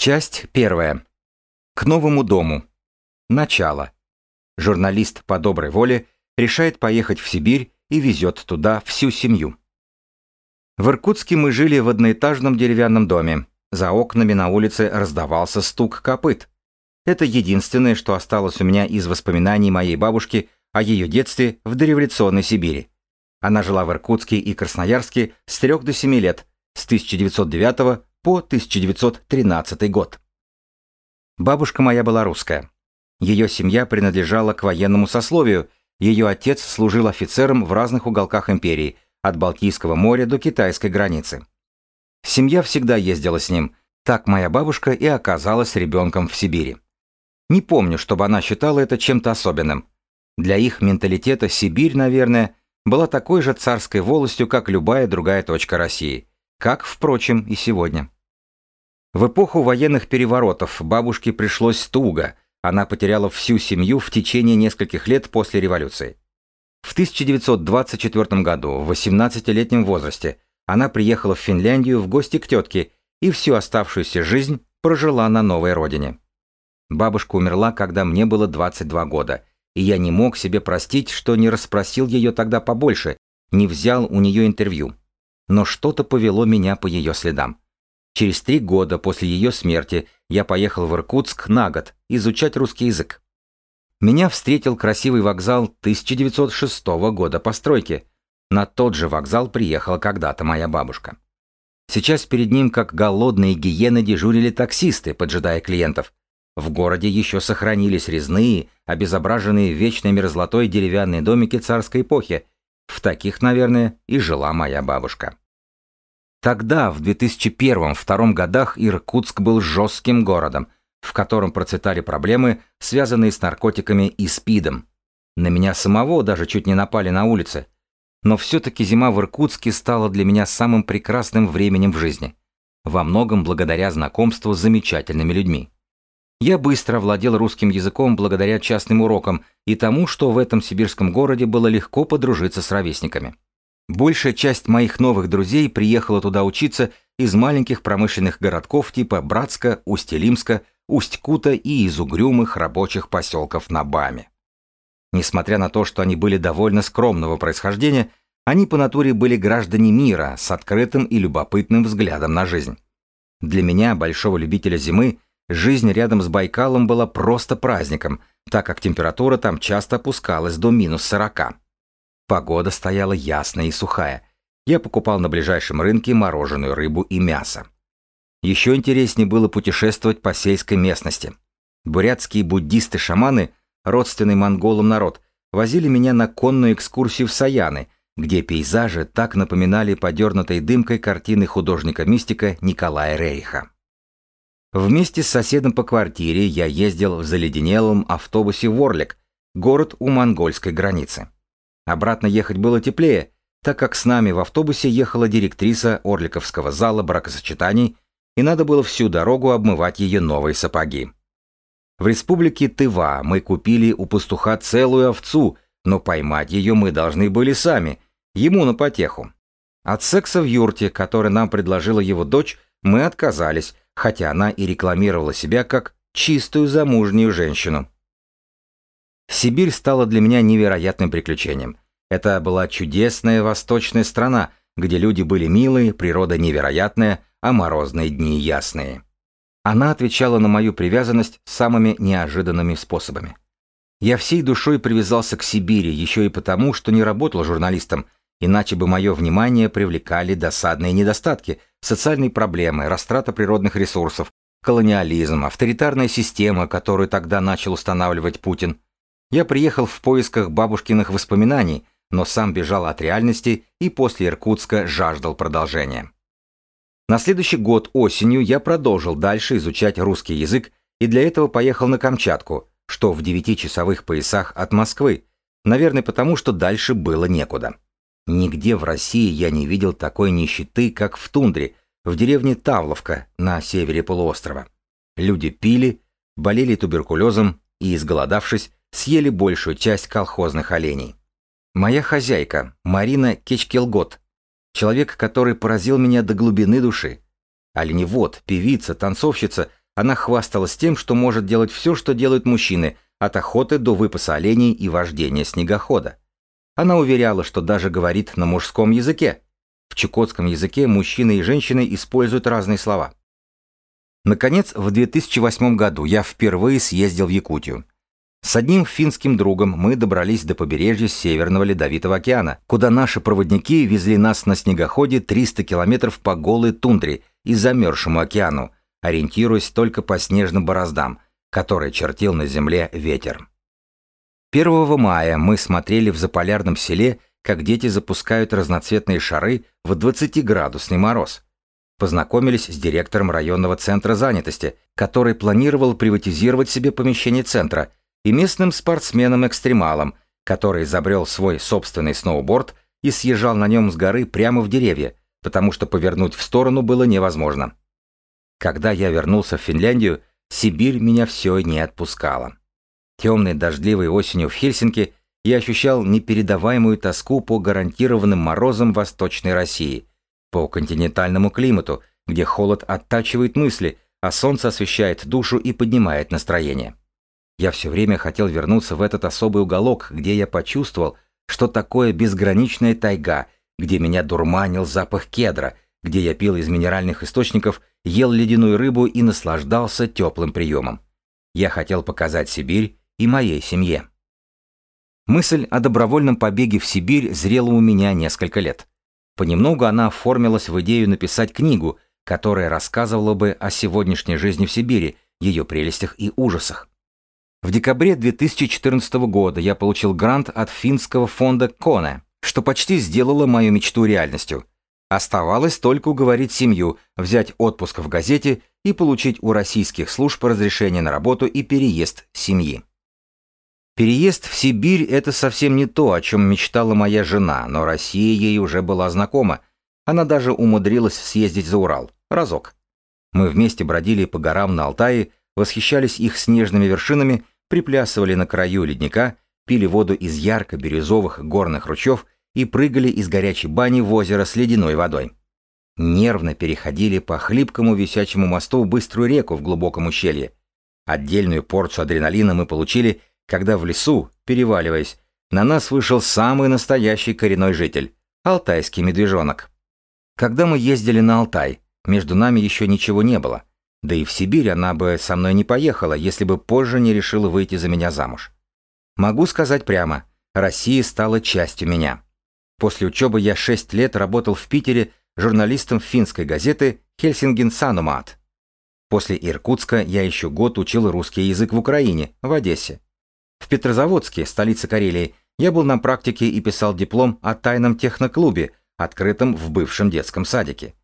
Часть первая. К новому дому. Начало. Журналист по доброй воле решает поехать в Сибирь и везет туда всю семью. В Иркутске мы жили в одноэтажном деревянном доме. За окнами на улице раздавался стук копыт. Это единственное, что осталось у меня из воспоминаний моей бабушки о ее детстве в дореволюционной Сибири. Она жила в Иркутске и Красноярске с 3 до 7 лет, с 1909 по 1913 год. Бабушка моя была русская. Ее семья принадлежала к военному сословию, ее отец служил офицером в разных уголках империи, от Балтийского моря до китайской границы. Семья всегда ездила с ним, так моя бабушка и оказалась ребенком в Сибири. Не помню, чтобы она считала это чем-то особенным. Для их менталитета Сибирь, наверное, была такой же царской волостью, как любая другая точка России, как, впрочем, и сегодня. В эпоху военных переворотов бабушке пришлось туго, она потеряла всю семью в течение нескольких лет после революции. В 1924 году, в 18-летнем возрасте, она приехала в Финляндию в гости к тетке и всю оставшуюся жизнь прожила на новой родине. Бабушка умерла, когда мне было 22 года, и я не мог себе простить, что не расспросил ее тогда побольше, не взял у нее интервью. Но что-то повело меня по ее следам. Через три года после ее смерти я поехал в Иркутск на год изучать русский язык. Меня встретил красивый вокзал 1906 года постройки. На тот же вокзал приехала когда-то моя бабушка. Сейчас перед ним, как голодные гиены, дежурили таксисты, поджидая клиентов. В городе еще сохранились резные, обезображенные вечной мерзлотой деревянные домики царской эпохи. В таких, наверное, и жила моя бабушка. Тогда, в 2001-2002 годах, Иркутск был жестким городом, в котором процветали проблемы, связанные с наркотиками и СПИДом. На меня самого даже чуть не напали на улице. Но все-таки зима в Иркутске стала для меня самым прекрасным временем в жизни. Во многом благодаря знакомству с замечательными людьми. Я быстро владел русским языком благодаря частным урокам и тому, что в этом сибирском городе было легко подружиться с ровесниками. Большая часть моих новых друзей приехала туда учиться из маленьких промышленных городков типа Братска, Усть-Илимска, Усть-Кута и из угрюмых рабочих поселков на Баме. Несмотря на то, что они были довольно скромного происхождения, они по натуре были граждане мира с открытым и любопытным взглядом на жизнь. Для меня, большого любителя зимы, жизнь рядом с Байкалом была просто праздником, так как температура там часто опускалась до минус 40. Погода стояла ясная и сухая. Я покупал на ближайшем рынке мороженую рыбу и мясо. Еще интереснее было путешествовать по сельской местности. Бурятские буддисты-шаманы, родственный монголам народ, возили меня на конную экскурсию в Саяны, где пейзажи так напоминали подернутой дымкой картины художника-мистика Николая Рейха. Вместе с соседом по квартире я ездил в заледенелом автобусе в Орлик, город у монгольской границы. Обратно ехать было теплее, так как с нами в автобусе ехала директриса Орликовского зала бракосочетаний, и надо было всю дорогу обмывать ее новые сапоги. В республике Тыва мы купили у пастуха целую овцу, но поймать ее мы должны были сами, ему на потеху. От секса в юрте, который нам предложила его дочь, мы отказались, хотя она и рекламировала себя как чистую замужнюю женщину. Сибирь стала для меня невероятным приключением. Это была чудесная восточная страна, где люди были милые, природа невероятная, а морозные дни ясные. Она отвечала на мою привязанность самыми неожиданными способами. Я всей душой привязался к Сибири еще и потому, что не работал журналистом, иначе бы мое внимание привлекали досадные недостатки, социальные проблемы, растрата природных ресурсов, колониализм, авторитарная система, которую тогда начал устанавливать Путин. Я приехал в поисках бабушкиных воспоминаний, но сам бежал от реальности и после Иркутска жаждал продолжения. На следующий год осенью я продолжил дальше изучать русский язык и для этого поехал на Камчатку, что в девятичасовых поясах от Москвы, наверное потому, что дальше было некуда. Нигде в России я не видел такой нищеты, как в тундре, в деревне Тавловка на севере полуострова. Люди пили, болели туберкулезом и, изголодавшись, съели большую часть колхозных оленей. Моя хозяйка, Марина Кечкелгот, человек, который поразил меня до глубины души. Оленевод, певица, танцовщица, она хвасталась тем, что может делать все, что делают мужчины, от охоты до выпаса оленей и вождения снегохода. Она уверяла, что даже говорит на мужском языке. В чукотском языке мужчины и женщины используют разные слова. Наконец, в 2008 году я впервые съездил в Якутию. С одним финским другом мы добрались до побережья Северного Ледовитого океана, куда наши проводники везли нас на снегоходе 300 километров по голой тундре и замерзшему океану, ориентируясь только по снежным бороздам, которые чертил на земле ветер. 1 мая мы смотрели в заполярном селе, как дети запускают разноцветные шары в 20-градусный мороз. Познакомились с директором районного центра занятости, который планировал приватизировать себе помещение центра – и местным спортсменом-экстремалом, который изобрел свой собственный сноуборд и съезжал на нем с горы прямо в деревья, потому что повернуть в сторону было невозможно. Когда я вернулся в Финляндию, Сибирь меня все не отпускала. Темной дождливой осенью в Хельсинки я ощущал непередаваемую тоску по гарантированным морозам Восточной России, по континентальному климату, где холод оттачивает мысли, а солнце освещает душу и поднимает настроение. Я все время хотел вернуться в этот особый уголок, где я почувствовал, что такое безграничная тайга, где меня дурманил запах кедра, где я пил из минеральных источников, ел ледяную рыбу и наслаждался теплым приемом. Я хотел показать Сибирь и моей семье. Мысль о добровольном побеге в Сибирь зрела у меня несколько лет. Понемногу она оформилась в идею написать книгу, которая рассказывала бы о сегодняшней жизни в Сибири, ее прелестях и ужасах. В декабре 2014 года я получил грант от финского фонда Коне, что почти сделало мою мечту реальностью. Оставалось только уговорить семью, взять отпуск в газете и получить у российских служб разрешение на работу и переезд семьи. Переезд в Сибирь – это совсем не то, о чем мечтала моя жена, но Россия ей уже была знакома. Она даже умудрилась съездить за Урал. Разок. Мы вместе бродили по горам на Алтае, восхищались их снежными вершинами приплясывали на краю ледника, пили воду из ярко-бирюзовых горных ручьев и прыгали из горячей бани в озеро с ледяной водой. Нервно переходили по хлипкому висячему мосту быструю реку в глубоком ущелье. Отдельную порцию адреналина мы получили, когда в лесу, переваливаясь, на нас вышел самый настоящий коренной житель – алтайский медвежонок. Когда мы ездили на Алтай, между нами еще ничего не было – да и в Сибирь она бы со мной не поехала, если бы позже не решила выйти за меня замуж. Могу сказать прямо, Россия стала частью меня. После учебы я шесть лет работал в Питере журналистом финской газеты «Хельсинген Санумат». После Иркутска я еще год учил русский язык в Украине, в Одессе. Петрозаводске, столице Карелии, я был на практике и писал диплом о тайном техноклубе, открытом в бывшем детском садике.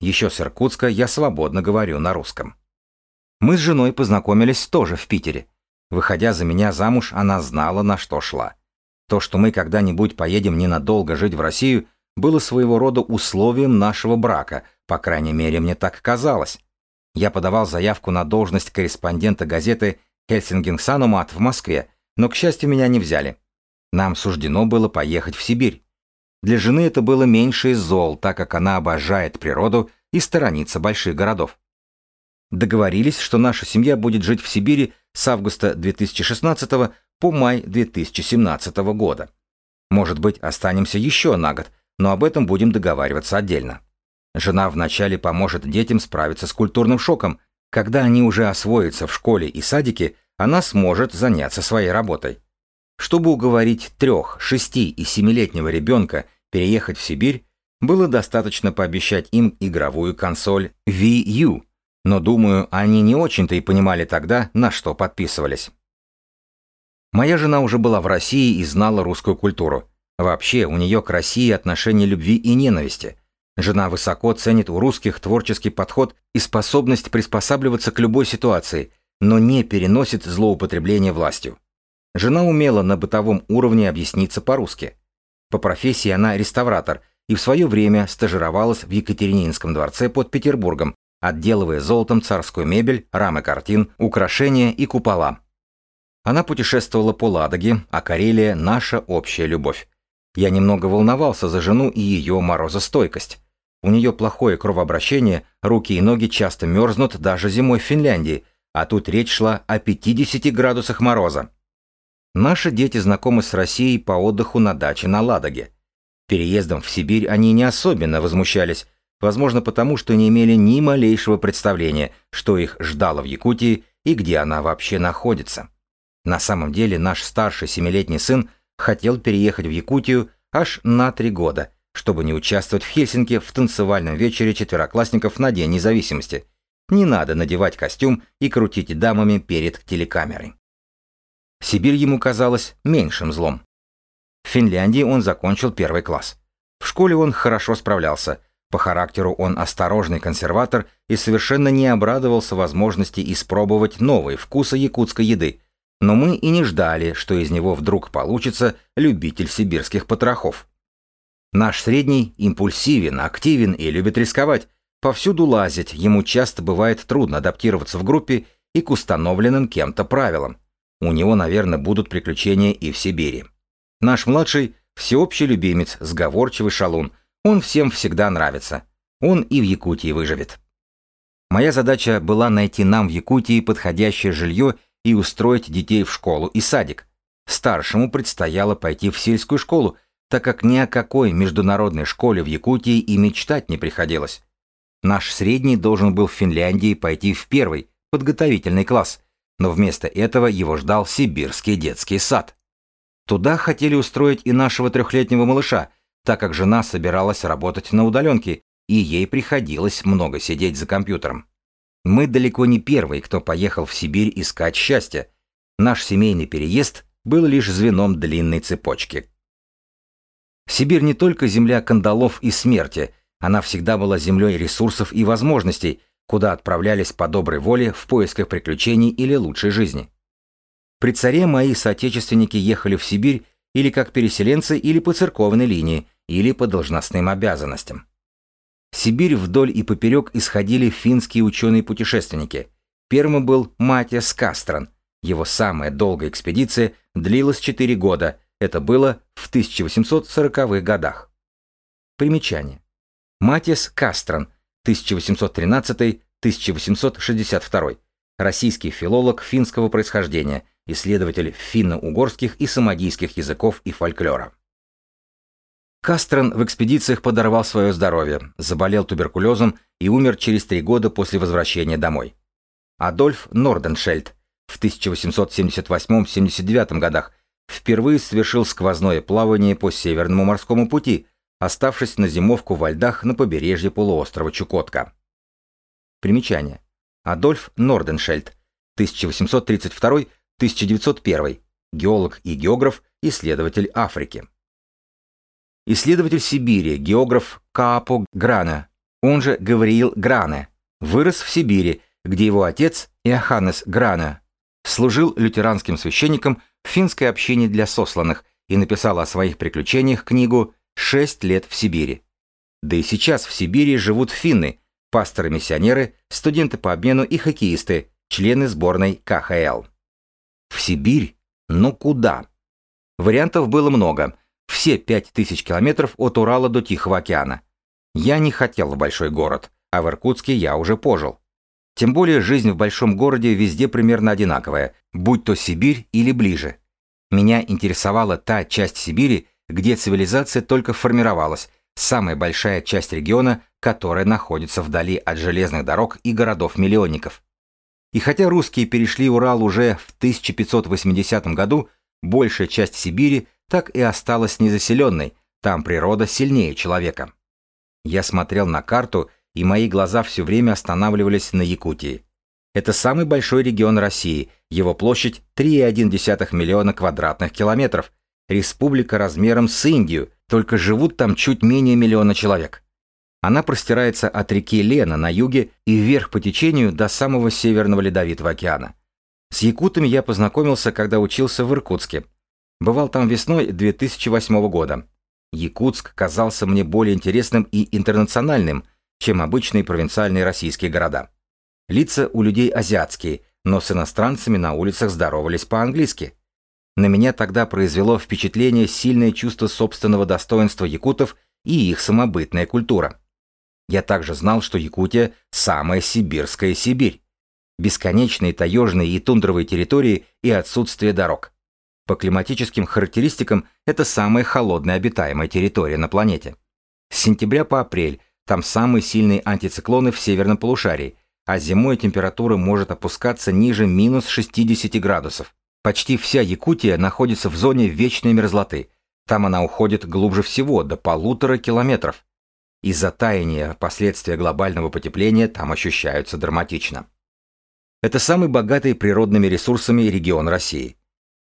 Еще с Иркутска я свободно говорю на русском. Мы с женой познакомились тоже в Питере. Выходя за меня замуж, она знала, на что шла. То, что мы когда-нибудь поедем ненадолго жить в Россию, было своего рода условием нашего брака, по крайней мере, мне так казалось. Я подавал заявку на должность корреспондента газеты «Хельсинген Санумат» в Москве, но, к счастью, меня не взяли. Нам суждено было поехать в Сибирь. Для жены это было меньше из зол, так как она обожает природу и сторонится больших городов. Договорились, что наша семья будет жить в Сибири с августа 2016 по май 2017 года. Может быть, останемся еще на год, но об этом будем договариваться отдельно. Жена вначале поможет детям справиться с культурным шоком. Когда они уже освоятся в школе и садике, она сможет заняться своей работой. Чтобы уговорить трех, шести и семилетнего ребенка переехать в Сибирь, было достаточно пообещать им игровую консоль Wii U, но, думаю, они не очень-то и понимали тогда, на что подписывались. Моя жена уже была в России и знала русскую культуру. Вообще, у нее к России отношение любви и ненависти. Жена высоко ценит у русских творческий подход и способность приспосабливаться к любой ситуации, но не переносит злоупотребление властью. Жена умела на бытовом уровне объясниться по-русски. По профессии она реставратор и в свое время стажировалась в Екатерининском дворце под Петербургом, отделывая золотом царскую мебель, рамы картин, украшения и купола. Она путешествовала по Ладоге, а Карелия – наша общая любовь. Я немного волновался за жену и ее морозостойкость. У нее плохое кровообращение, руки и ноги часто мерзнут даже зимой в Финляндии, а тут речь шла о 50 градусах мороза. Наши дети знакомы с Россией по отдыху на даче на Ладоге. Переездом в Сибирь они не особенно возмущались, возможно потому, что не имели ни малейшего представления, что их ждало в Якутии и где она вообще находится. На самом деле наш старший семилетний сын хотел переехать в Якутию аж на три года, чтобы не участвовать в Хельсинки в танцевальном вечере четвероклассников на День независимости. Не надо надевать костюм и крутить дамами перед телекамерой. Сибирь ему казалась меньшим злом. В Финляндии он закончил первый класс. В школе он хорошо справлялся. По характеру он осторожный консерватор и совершенно не обрадовался возможности испробовать новые вкусы якутской еды. Но мы и не ждали, что из него вдруг получится любитель сибирских потрохов. Наш средний импульсивен, активен и любит рисковать. Повсюду лазить, ему часто бывает трудно адаптироваться в группе и к установленным кем-то правилам. У него, наверное, будут приключения и в Сибири. Наш младший – всеобщий любимец, сговорчивый шалун. Он всем всегда нравится. Он и в Якутии выживет. Моя задача была найти нам в Якутии подходящее жилье и устроить детей в школу и садик. Старшему предстояло пойти в сельскую школу, так как ни о какой международной школе в Якутии и мечтать не приходилось. Наш средний должен был в Финляндии пойти в первый, подготовительный класс, но вместо этого его ждал сибирский детский сад. Туда хотели устроить и нашего трехлетнего малыша, так как жена собиралась работать на удаленке, и ей приходилось много сидеть за компьютером. Мы далеко не первый, кто поехал в Сибирь искать счастье. Наш семейный переезд был лишь звеном длинной цепочки. Сибирь не только земля кандалов и смерти, она всегда была землей ресурсов и возможностей, куда отправлялись по доброй воле в поисках приключений или лучшей жизни. При царе мои соотечественники ехали в Сибирь или как переселенцы, или по церковной линии, или по должностным обязанностям. В Сибирь вдоль и поперек исходили финские ученые-путешественники. Первым был Матиас Кастран. Его самая долгая экспедиция длилась 4 года, это было в 1840-х годах. Примечание. Матиас Кастран, 1813-1862, российский филолог финского происхождения – исследователь финно-угорских и самодийских языков и фольклора. Кастрен в экспедициях подорвал свое здоровье, заболел туберкулезом и умер через три года после возвращения домой. Адольф Норденшельд в 1878-79 годах впервые совершил сквозное плавание по Северному морскому пути, оставшись на зимовку во льдах на побережье полуострова Чукотка. Примечание. Адольф Норденшельд, 1832 1901. Геолог и географ, исследователь Африки. Исследователь Сибири, географ Каапо Грана, он же Гавриил Гране, вырос в Сибири, где его отец Иоханнес Грана служил лютеранским священником в финской общине для сосланных и написал о своих приключениях книгу «Шесть лет в Сибири». Да и сейчас в Сибири живут финны, пасторы-миссионеры, студенты по обмену и хоккеисты, члены сборной КХЛ. В Сибирь? Ну куда? Вариантов было много. Все пять тысяч километров от Урала до Тихого океана. Я не хотел в большой город, а в Иркутске я уже пожил. Тем более жизнь в большом городе везде примерно одинаковая, будь то Сибирь или ближе. Меня интересовала та часть Сибири, где цивилизация только формировалась, самая большая часть региона, которая находится вдали от железных дорог и городов-миллионников. И хотя русские перешли Урал уже в 1580 году, большая часть Сибири так и осталась незаселенной, там природа сильнее человека. Я смотрел на карту, и мои глаза все время останавливались на Якутии. Это самый большой регион России, его площадь 3,1 миллиона квадратных километров, республика размером с Индию, только живут там чуть менее миллиона человек. Она простирается от реки Лена на юге и вверх по течению до самого северного ледовитого океана. С якутами я познакомился, когда учился в Иркутске. Бывал там весной 2008 года. Якутск казался мне более интересным и интернациональным, чем обычные провинциальные российские города. Лица у людей азиатские, но с иностранцами на улицах здоровались по-английски. На меня тогда произвело впечатление сильное чувство собственного достоинства якутов и их самобытная культура. Я также знал, что Якутия – самая сибирская Сибирь. бесконечные таежные и тундровые территории и отсутствие дорог. По климатическим характеристикам это самая холодная обитаемая территория на планете. С сентября по апрель там самые сильные антициклоны в северном полушарии, а зимой температура может опускаться ниже минус 60 градусов. Почти вся Якутия находится в зоне вечной мерзлоты. Там она уходит глубже всего, до полутора километров. Из-за таяния последствия глобального потепления там ощущаются драматично. Это самый богатый природными ресурсами регион России.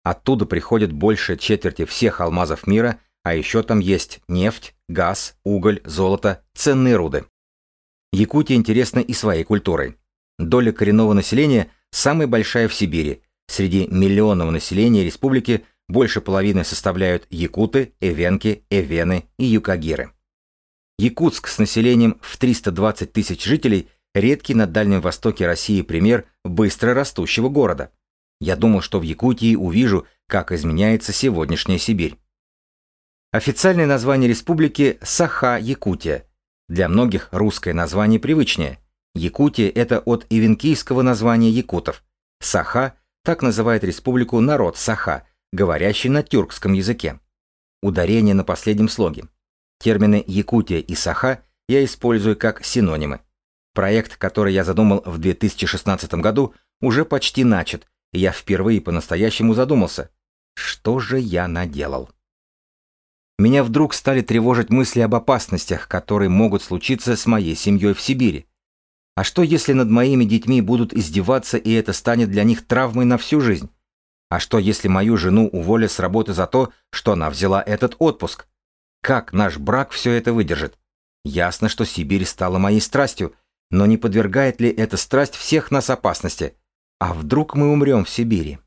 Оттуда приходит больше четверти всех алмазов мира, а еще там есть нефть, газ, уголь, золото, ценные руды. Якутия интересна и своей культурой. Доля коренного населения самая большая в Сибири. Среди миллионного населения республики больше половины составляют якуты, эвенки, эвены и юкагиры. Якутск с населением в 320 тысяч жителей – редкий на Дальнем Востоке России пример быстро растущего города. Я думал, что в Якутии увижу, как изменяется сегодняшняя Сибирь. Официальное название республики – Саха-Якутия. Для многих русское название привычнее. Якутия – это от ивенкийского названия якутов. Саха – так называет республику народ Саха, говорящий на тюркском языке. Ударение на последнем слоге. Термины Якутия и Саха я использую как синонимы. Проект, который я задумал в 2016 году, уже почти начат, и я впервые по-настоящему задумался, что же я наделал. Меня вдруг стали тревожить мысли об опасностях, которые могут случиться с моей семьей в Сибири. А что, если над моими детьми будут издеваться, и это станет для них травмой на всю жизнь? А что, если мою жену уволят с работы за то, что она взяла этот отпуск? Как наш брак все это выдержит? Ясно, что Сибирь стала моей страстью, но не подвергает ли эта страсть всех нас опасности? А вдруг мы умрем в Сибири?